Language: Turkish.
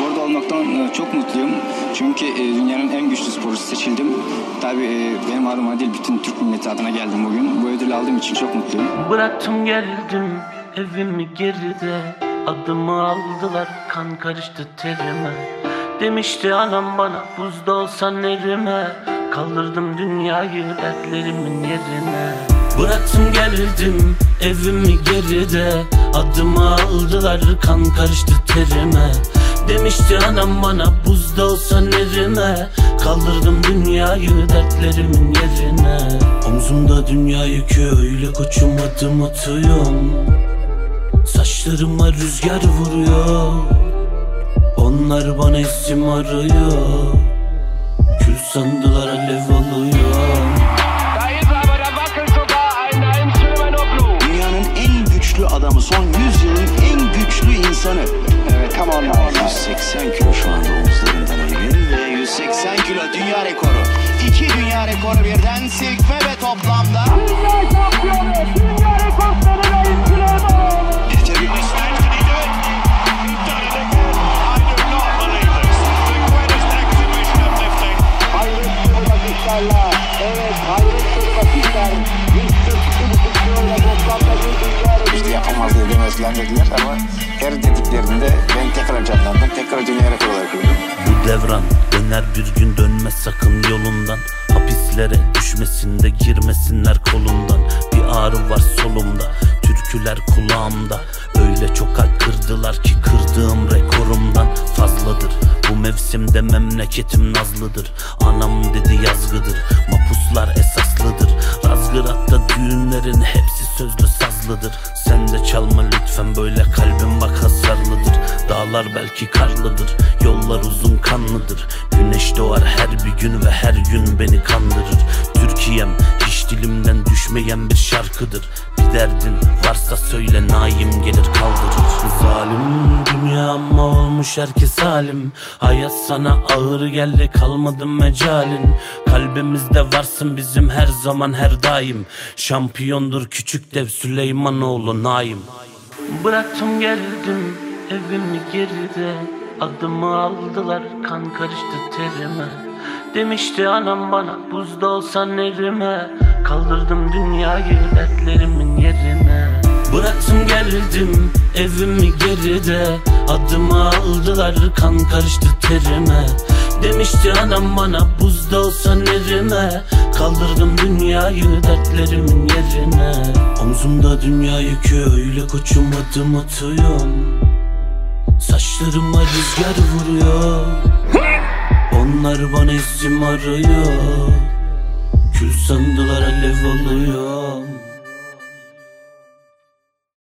Burada olmaktan e, çok mutluyum. Çünkü e, dünyanın en güçlü sporcusu seçildim. Tabii e, benim adıma değil bütün Türk milleti adına geldim bugün. Bu ödülü aldığım için çok mutluyum. Bıraktım geldim evimi geride Adımı aldılar kan karıştı terime Demişti anam bana buzda olsan erime Kaldırdım dünyayı dertlerimin yerine Bıraktım geldim evimi geride. Adımı aldılar kan karıştı terime. Demişti anam bana buzda olsan erime Kaldırdım dünyayı dertlerimin yerine. Omzumda dünya yükü öyle koçum adım atıyorum. Saçlarıma rüzgar vuruyor. Onlar bana isim arıyor. Kül sandılar alev alıyor son 100 yılın en güçlü insanı. Evet, come on now. 180 kilo şu anda omuzlarından ve 180 kilo dünya rekoru. İki dünya rekoru birden silkme ve toplamda. Dünya şampiyonu, dünya dolu bakışlarla, evet dolu bakışlar. Demezler dediler ama her dediklerinde ben tekrar canlandım. Tekrar rekoru olarak gördüm. Bu devran döner bir gün dönmez sakın yolundan. Hapislere düşmesinde girmesinler kolundan. Bir ağrı var solumda türküler kulağımda. Öyle çok kalp kırdılar ki kırdığım rekorumdan fazladır. Bu mevsimde memleketim nazlıdır. Anam dedi yazgıdır Mapuslar esaslıdır. Razgırat'ta düğünlerin hepsi sözlü sazlıdır Lütfen böyle kalbim bak hasarlıdır. Dağlar belki karlıdır. Yollar uzun kanlıdır. Güneş doğar her bir gün ve her gün beni kandırır. Türkiye'm hiç dilimden düşmeyen bir şarkıdır. Bir derdin varsa söyle naim gelir kaldırır. Zalim dünya ama olmuş herkes halim Hayat sana ağır geldi kalmadı mecalin. Kalbimizde varsın bizim her zaman her daim. Şampiyondur küçük dev Süleymanoğlu Naim Bıraktım geldim evimi geride. Adımı aldılar kan karıştı terime. Demişti anam bana buzda olsan erime Kaldırdım dünyayı dertlerimin yerine. Bıraktım geldim evimi geride. Adımı aldılar kan karıştı terime Demişti anam bana buzda olsan erime Kaldırdım dünyayı dertlerimin yerine. Omzumda dünya yükü öyle koçum adım atıyorum. Saçlarıma rüzgar vuruyor. Onlar bana isim arıyor